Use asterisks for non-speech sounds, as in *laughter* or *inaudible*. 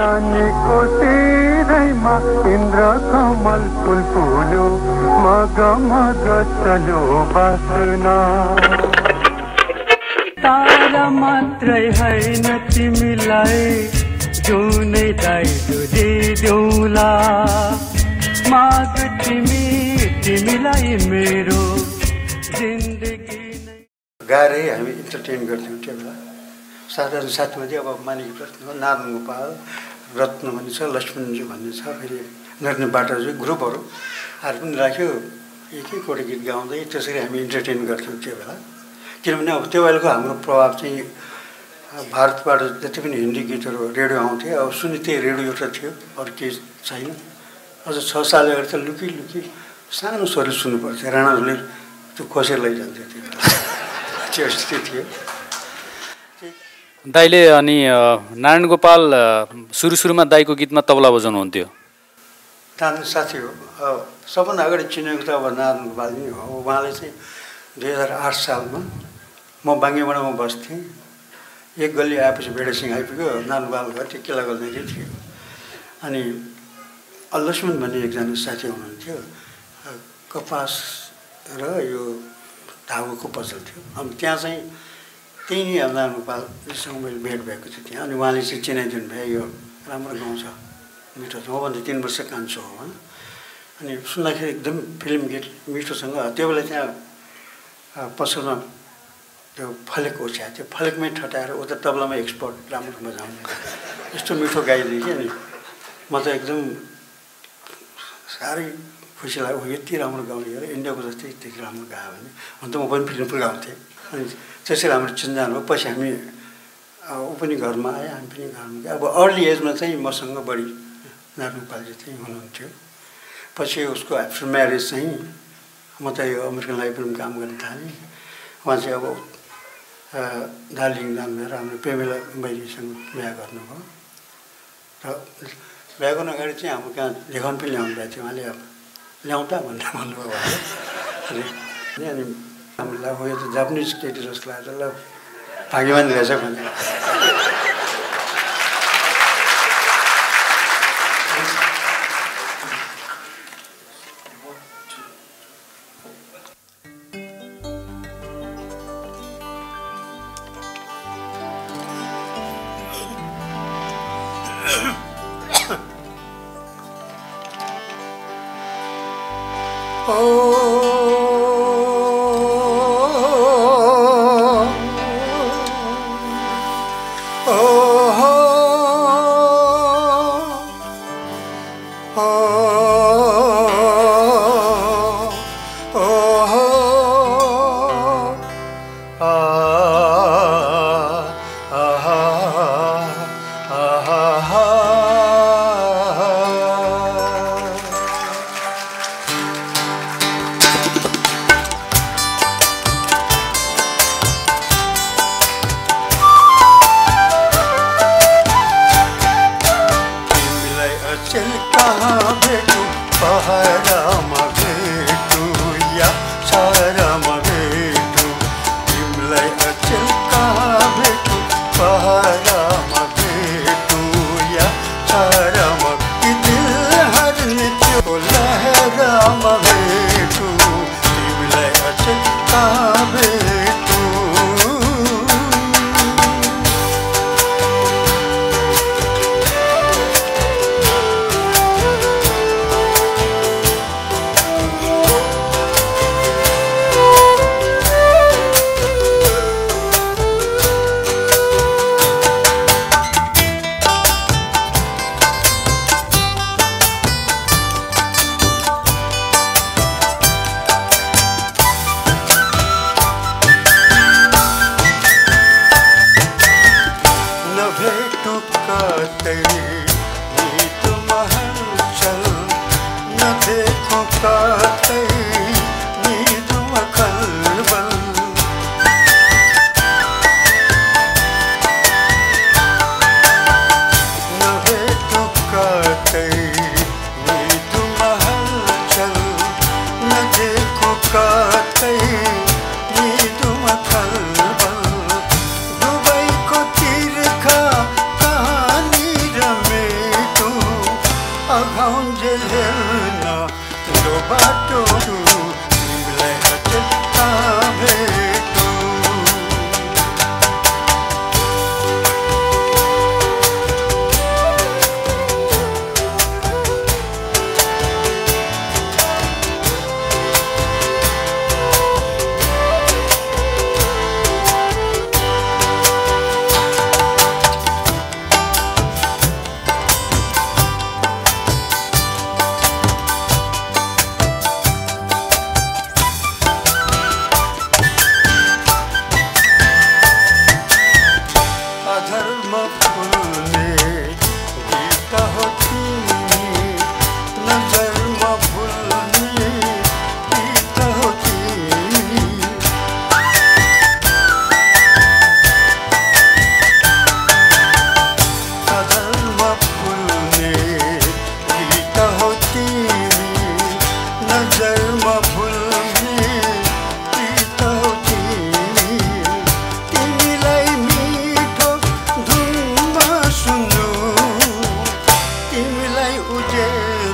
नानीको तेरैमा इन्द्र कमल फुल फुल्यो मग मग चल्यो बासना। तारा मात्रै होइन तिमीलाई जुनै दाइजो दिउला माग तिमी तिमीलाई मेरो जिन्दगी गाएरै हामी इन्टरटेन गर्थ्यौँ त्यो बेला। साधारण साथीमध्ये अब मानिक रत्न नारायण गोपाल रत्न भन्ने छ लक्ष्मणजी भन्ने छ फेरि नर्ने बाटाजु ग्रुपहरू अरू पनि राख्यो। एक एकवटा गीत गाउँदै त्यसरी हामी इन्टरटेन गर्थ्यौँ त्यो बेला। किनभने अब त्यो बेलाको हाम्रो प्रभाव चाहिँ भारतबाट जति पनि हिन्दी गीतहरू रेडियो आउँथे अब सुनि त्यही रेडियो एउटा थियो अरू केही छैन। अझ छ साल अगाडि त लुकी लुकी सानो स्वरले सुन्नुपर्थ्यो। राणाहरूले त्यो खोसेर लैजान्थ्यो त्यो बेला। *laughs* त्यो स्थिति थियो। दाईले अनि नारायण गोपाल सुरु सुरुमा दाईको गीतमा तबला बजाउनुहुन्थ्यो। नारायण साथी हो सबभन्दा अगाडि चिनेको त अब नारायण गोपाल नै हो। उहाँले चाहिँ दुई हजार आठ सालमा म बाङ्गेबाट बस्थेँ। एक गल्ली आएपछि भेडेसिंह आइपुग्यो नारायण गोपाल घर त्यो किल्ला गल्लीकै थियो। अनि लक्ष्मण भन्ने एकजना साथी हुनुहुन्थ्यो। कपास र यो धागोको पसल थियो। अनि त्यहाँ चाहिँ त्यही नै नारायण गोपालसँग मैले भेट भएको थियो त्यहाँ। अनि उहाँले चाहिँ चिनाइदिनु भयो यो राम्रो गाउँछ मिठो छ। मभन्दा तिन वर्ष कान्छो हो अनि सुन्दाखेरि एकदम फिल्म गीत मिठोसँग त्यो बेला त्यहाँ पसलमा त्यो फलेक ओछ्याएको थियो। फलेकमै ठटाएर उता तबलामा एक्सपर्ट राम्रो बजाउने यस्तो मिठो गाइदियो कि अनि म त एकदम साह्रै खुसी लाग्यो "ओ, यति राम्रो गाउने हो र इन्डियाको जस्तै त्यति राम्रो गायो भने। अन्त म पनि फिल्म गाउँथेँ। अनि त्यसरी हाम्रो चिन्जान भयो। पछि हामी ऊ पनि घरमा आयो हामी पनि घरमा गयो। अब अर्ली एजमा चाहिँ मसँग बढी नारायण पालजी चाहिँ हुनुहुन्थ्यो। पछि उसको आफ्टर म्यारेज चाहिँ म त यो अमेरिकन लाइब्रेरीमा काम गर्न थालेँ। उहाँ चाहिँ अब दार्जिलिङ जानुभएर हाम्रो प्रेमिला बहिनीसँग बिहा गर्नुभयो। र बिहा गर्नु अगाडि चाहिँ हाम्रो कहाँ लेखन पनि ल्याउनु भएको थियो उहाँले अब। ल्याउँ त भनेर भन्नुभयो उहाँले अनि अनि अनि हामीलाई हो यो त जापानिज केटी जस्तो लाग्छ ल भाग्यवान रहेछ भनेर तिमीलाई kahraman alay ucel